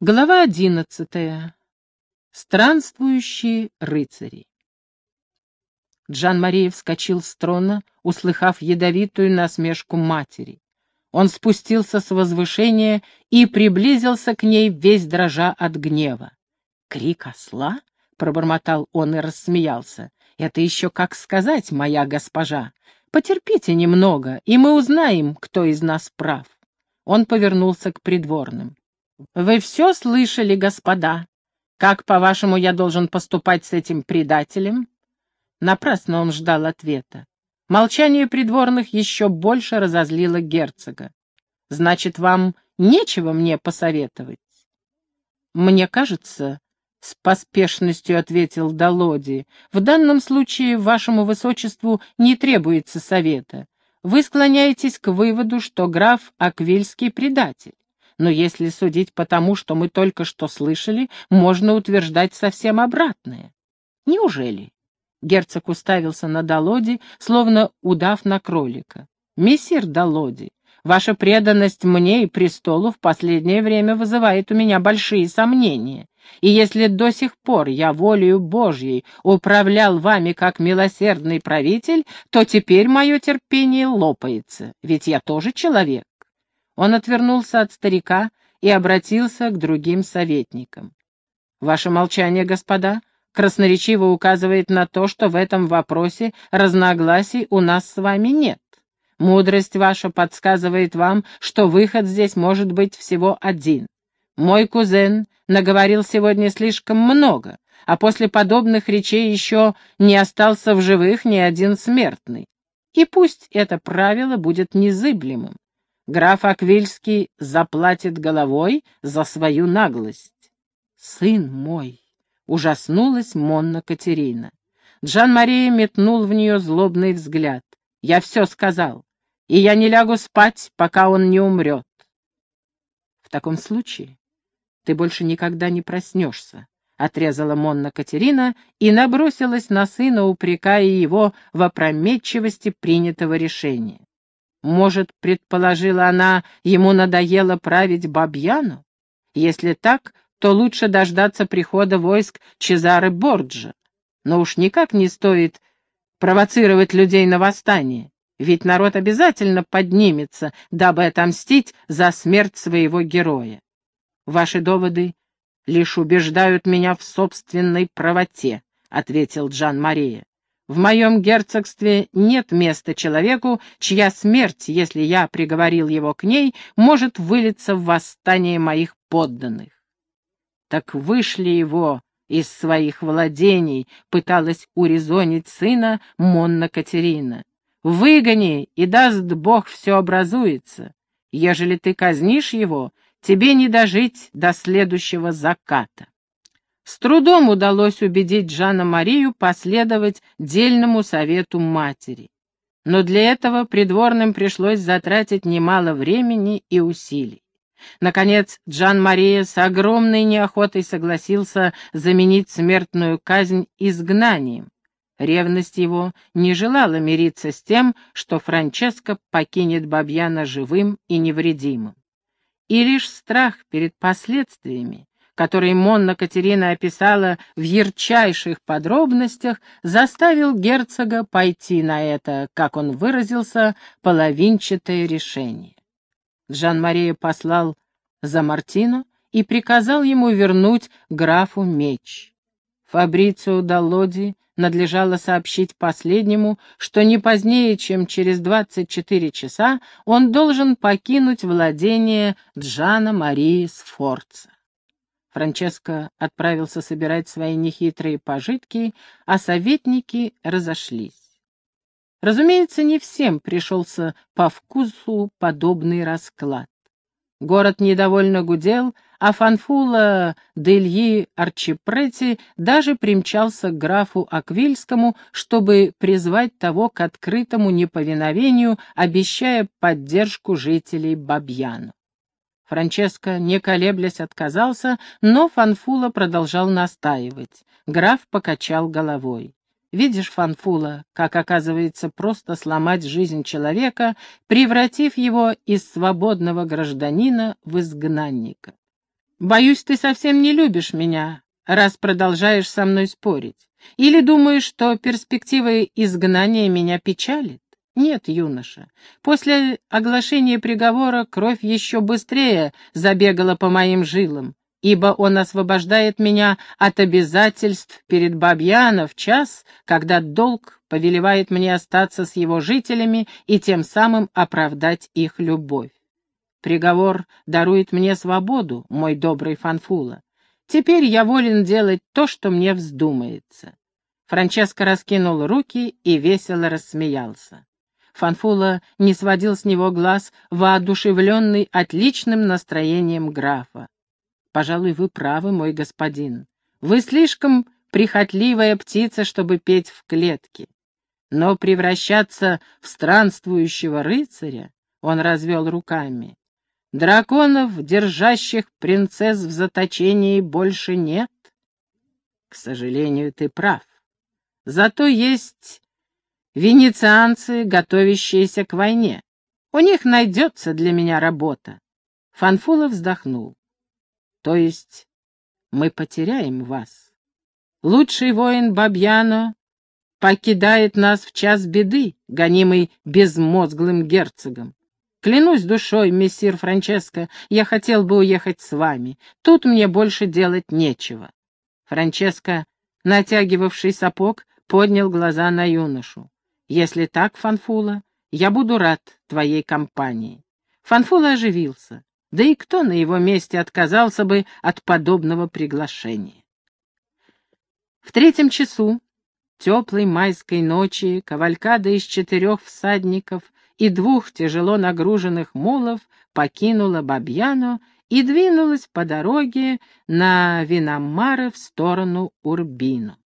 Глава одиннадцатая. Странствующие рыцари. Джан-Мария вскочил с трона, услыхав ядовитую насмешку матери. Он спустился с возвышения и приблизился к ней, весь дрожа от гнева. «Крик осла?» — пробормотал он и рассмеялся. «Это еще как сказать, моя госпожа. Потерпите немного, и мы узнаем, кто из нас прав». Он повернулся к придворным. «Вы все слышали, господа? Как, по-вашему, я должен поступать с этим предателем?» Напрасно он ждал ответа. Молчание придворных еще больше разозлило герцога. «Значит, вам нечего мне посоветовать?» «Мне кажется, — с поспешностью ответил Долоди, — в данном случае вашему высочеству не требуется совета. Вы склоняетесь к выводу, что граф Аквильский предатель но если судить по тому, что мы только что слышали, можно утверждать совсем обратное. Неужели? Герцог уставился на Долоди, словно удав на кролика. «Мессир Долоди, ваша преданность мне и престолу в последнее время вызывает у меня большие сомнения. И если до сих пор я волею Божьей управлял вами как милосердный правитель, то теперь мое терпение лопается, ведь я тоже человек. Он отвернулся от старика и обратился к другим советникам. «Ваше молчание, господа, красноречиво указывает на то, что в этом вопросе разногласий у нас с вами нет. Мудрость ваша подсказывает вам, что выход здесь может быть всего один. Мой кузен наговорил сегодня слишком много, а после подобных речей еще не остался в живых ни один смертный. И пусть это правило будет незыблемым граф Аквильский заплатит головой за свою наглость. «Сын мой!» — ужаснулась Монна Катерина. Джан-Мария метнул в нее злобный взгляд. «Я все сказал, и я не лягу спать, пока он не умрет». «В таком случае ты больше никогда не проснешься», — отрезала Монна Катерина и набросилась на сына, упрекая его в опрометчивости принятого решения. Может, предположила она, ему надоело править Бабьяну? Если так, то лучше дождаться прихода войск Чезары Борджа. Но уж никак не стоит провоцировать людей на восстание, ведь народ обязательно поднимется, дабы отомстить за смерть своего героя. Ваши доводы лишь убеждают меня в собственной правоте, — ответил Джан-Мария. В моем герцогстве нет места человеку, чья смерть, если я приговорил его к ней, может вылиться в восстание моих подданных. Так вышли его из своих владений, пыталась урезонить сына Монна Катерина. Выгони, и даст Бог все образуется. Ежели ты казнишь его, тебе не дожить до следующего заката. С трудом удалось убедить Жанна Марию последовать дельному совету матери. Но для этого придворным пришлось затратить немало времени и усилий. Наконец, Джан-Мария с огромной неохотой согласился заменить смертную казнь изгнанием. Ревность его не желала мириться с тем, что Франческо покинет Бабьяна живым и невредимым. И лишь страх перед последствиями который Монна Катерина описала в ярчайших подробностях, заставил герцога пойти на это, как он выразился, половинчатое решение. Жан-Мария послал за Мартино и приказал ему вернуть графу меч. Фабрицио Даллоди надлежало сообщить последнему, что не позднее, чем через 24 часа он должен покинуть владение Джана Марии Сфорца. Франческо отправился собирать свои нехитрые пожитки, а советники разошлись. Разумеется, не всем пришелся по вкусу подобный расклад. Город недовольно гудел, а Фанфула Дельи Арчипрети даже примчался к графу Аквильскому, чтобы призвать того к открытому неповиновению, обещая поддержку жителей Бабьяну. Франческо, не колеблясь, отказался, но Фанфула продолжал настаивать. Граф покачал головой. Видишь, Фанфула, как оказывается просто сломать жизнь человека, превратив его из свободного гражданина в изгнанника. Боюсь, ты совсем не любишь меня, раз продолжаешь со мной спорить. Или думаешь, что перспектива изгнания меня печалит? Нет, юноша. После оглашения приговора кровь еще быстрее забегала по моим жилам, ибо он освобождает меня от обязательств перед Бабьяно в час, когда долг повелевает мне остаться с его жителями и тем самым оправдать их любовь. Приговор дарует мне свободу, мой добрый Фанфула. Теперь я волен делать то, что мне вздумается. Франческо раскинул руки и весело рассмеялся. Фанфула не сводил с него глаз, воодушевленный отличным настроением графа. «Пожалуй, вы правы, мой господин. Вы слишком прихотливая птица, чтобы петь в клетке. Но превращаться в странствующего рыцаря он развел руками. Драконов, держащих принцесс в заточении, больше нет. К сожалению, ты прав. Зато есть венецианцы, готовящиеся к войне. У них найдется для меня работа. Фанфула вздохнул. То есть мы потеряем вас. Лучший воин Бабьяно покидает нас в час беды, гонимый безмозглым герцогом. Клянусь душой, мессир Франческо, я хотел бы уехать с вами. Тут мне больше делать нечего. Франческо, натягивавший сапог, поднял глаза на юношу. Если так, Фанфула, я буду рад твоей компании. Фанфула оживился. Да и кто на его месте отказался бы от подобного приглашения? В третьем часу теплой майской ночи кавалькада из четырех всадников и двух тяжело нагруженных мулов покинула Бабьяну и двинулась по дороге на Виномары в сторону Урбину.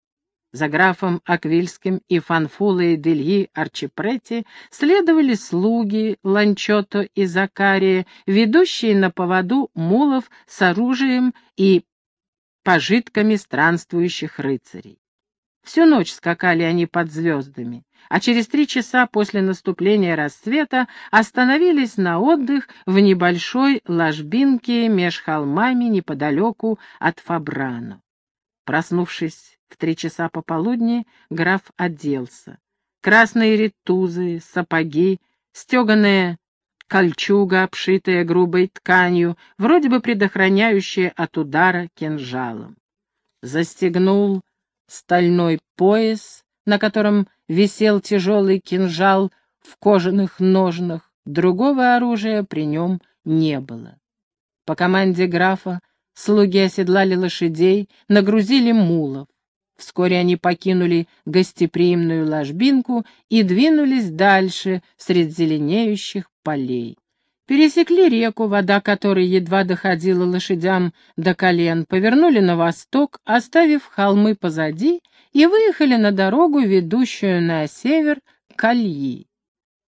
За графом Аквильским и Фанфулой Дельи Арчипрети следовали слуги Ланчото и Закария, ведущие на поводу мулов с оружием и пожитками странствующих рыцарей. Всю ночь скакали они под звездами а через три часа после наступления рассвета остановились на отдых в небольшой ложбинке меж холмами неподалеку от Фабрано. Проснувшись в три часа пополудни, граф оделся. Красные ретузы, сапоги, стеганая кольчуга, обшитая грубой тканью, вроде бы предохраняющая от удара кинжалом. Застегнул стальной пояс, на котором висел тяжелый кинжал в кожаных ножнах, другого оружия при нем не было. По команде графа слуги оседлали лошадей, нагрузили мулов. Вскоре они покинули гостеприимную ложбинку и двинулись дальше среди зеленеющих полей. Пересекли реку, вода которой едва доходила лошадям до колен, повернули на восток, оставив холмы позади, и выехали на дорогу, ведущую на север к Альи.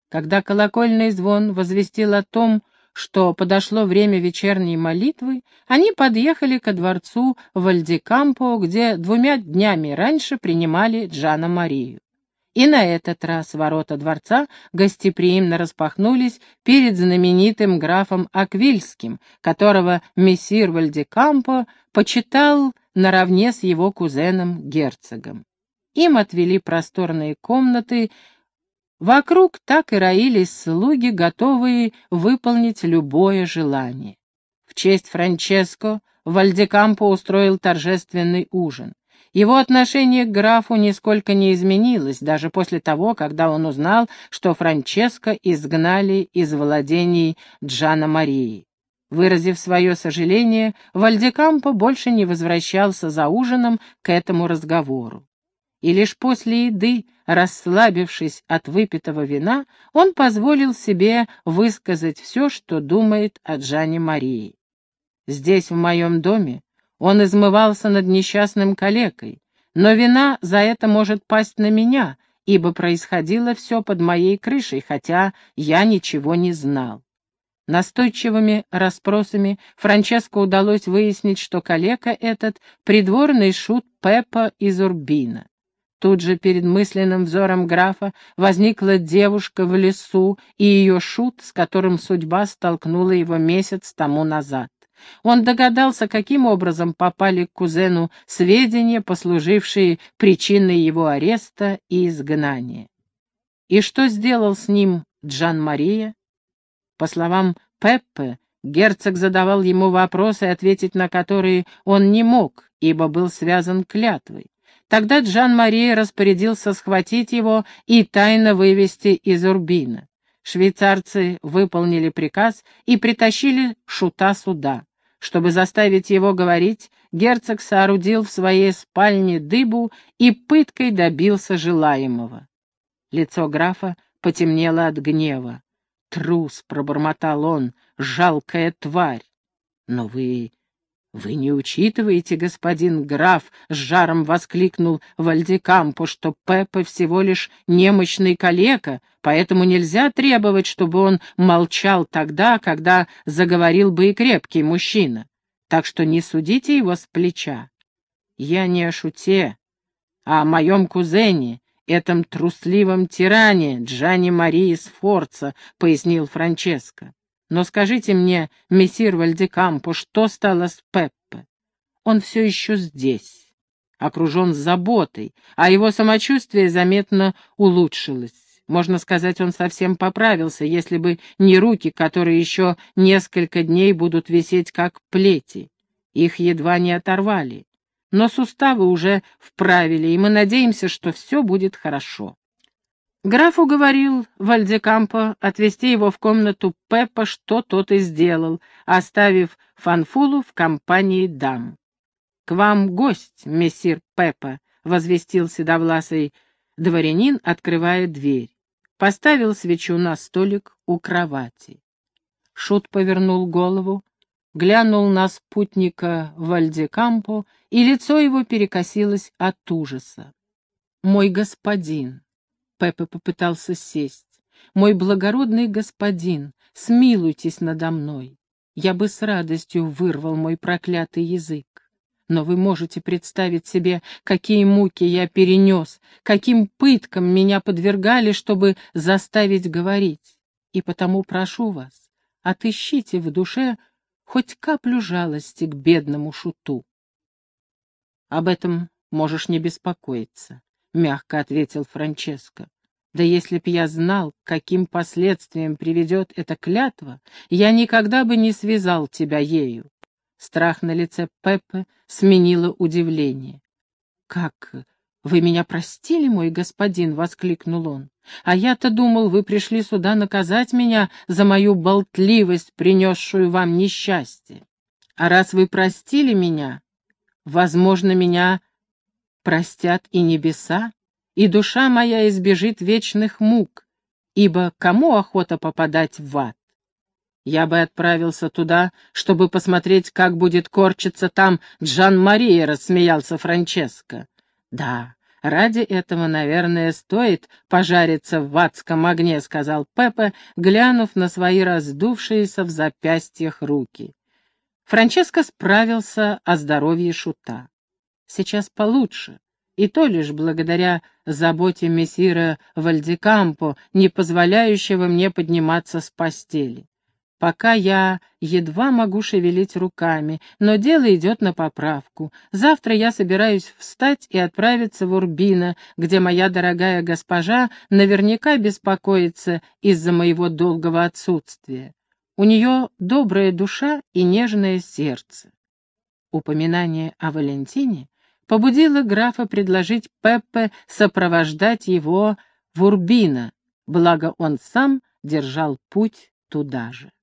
Когда колокольный звон возвестил о том, что подошло время вечерней молитвы, они подъехали ко дворцу Вальдикампо, где двумя днями раньше принимали Джана Марию. И на этот раз ворота дворца гостеприимно распахнулись перед знаменитым графом Аквильским, которого мессир Вальдекампо почитал наравне с его кузеном-герцогом. Им отвели просторные комнаты, вокруг так и роились слуги, готовые выполнить любое желание. В честь Франческо Вальдекампо устроил торжественный ужин. Его отношение к графу нисколько не изменилось, даже после того, когда он узнал, что Франческо изгнали из владений Джана Марии. Выразив свое сожаление, Вальдекампо больше не возвращался за ужином к этому разговору. И лишь после еды, расслабившись от выпитого вина, он позволил себе высказать все, что думает о Джане Марии. «Здесь, в моем доме, он измывался над несчастным калекой, но вина за это может пасть на меня, ибо происходило все под моей крышей, хотя я ничего не знал. Настойчивыми расспросами Франческо удалось выяснить, что калека этот — придворный шут Пеппа из Урбина. Тут же перед мысленным взором графа возникла девушка в лесу и ее шут, с которым судьба столкнула его месяц тому назад. Он догадался, каким образом попали к кузену сведения, послужившие причиной его ареста и изгнания. И что сделал с ним Джан Мария? По словам Пеппе, герцог задавал ему вопросы, ответить на которые он не мог, ибо был связан клятвой. Тогда Джан Мария распорядился схватить его и тайно вывести из Урбина. Швейцарцы выполнили приказ и притащили шута сюда. Чтобы заставить его говорить, герцог соорудил в своей спальне дыбу и пыткой добился желаемого. Лицо графа потемнело от гнева. «Трус!» — пробормотал он, — «жалкая тварь!» «Но вы «Вы не учитываете, господин граф», — с жаром воскликнул Вальдекампо, «что Пеппа всего лишь немощный калека, поэтому нельзя требовать, чтобы он молчал тогда, когда заговорил бы и крепкий мужчина. Так что не судите его с плеча. Я не о шуте, а о моем кузене, этом трусливом тиране Джани Марии Сфорца», — пояснил Франческо. Но скажите мне, мессир Вальдекампо, что стало с Пеппе? Он все еще здесь, окружен заботой, а его самочувствие заметно улучшилось. Можно сказать, он совсем поправился, если бы не руки, которые еще несколько дней будут висеть как плети. Их едва не оторвали. Но суставы уже вправили, и мы надеемся, что все будет хорошо. Граф уговорил Вальдекампо отвезти его в комнату Пеппа, что тот и сделал, оставив Фанфулу в компании дам. — К вам гость, мессир Пеппа, — возвестил седовласый дворянин, открывая дверь. Поставил свечу на столик у кровати. Шут повернул голову, глянул на спутника Вальдекампо, и лицо его перекосилось от ужаса. «Мой господин!» Пеппа попытался сесть. «Мой благородный господин, смилуйтесь надо мной. Я бы с радостью вырвал мой проклятый язык. Но вы можете представить себе, какие муки я перенес, каким пыткам меня подвергали, чтобы заставить говорить. И потому прошу вас, отыщите в душе хоть каплю жалости к бедному шуту. Об этом можешь не беспокоиться. — мягко ответил Франческо. «Да если б я знал, каким последствиям приведет эта клятва, я никогда бы не связал тебя ею». Страх на лице Пеппы сменило удивление. «Как? Вы меня простили, мой господин?» — воскликнул он. «А я-то думал, вы пришли сюда наказать меня за мою болтливость, принесшую вам несчастье. А раз вы простили меня, возможно, меня простят и небеса, и душа моя избежит вечных мук, ибо кому охота попадать в ад? Я бы отправился туда, чтобы посмотреть, как будет корчиться там Джан-Мария, рассмеялся Франческо. Да, ради этого, наверное, стоит пожариться в адском огне, сказал Пепе, глянув на свои раздувшиеся в запястьях руки. Франческо справился о здоровье шута сейчас получше, и то лишь благодаря заботе мессира Вальдикампо, не позволяющего мне подниматься с постели. Пока я едва могу шевелить руками, но дело идет на поправку. Завтра я собираюсь встать и отправиться в Урбино, где моя дорогая госпожа наверняка беспокоится из-за моего долгого отсутствия. У нее добрая душа и нежное сердце. Упоминание о Валентине побудило графа предложить Пеппе сопровождать его в Урбино, благо он сам держал путь туда же.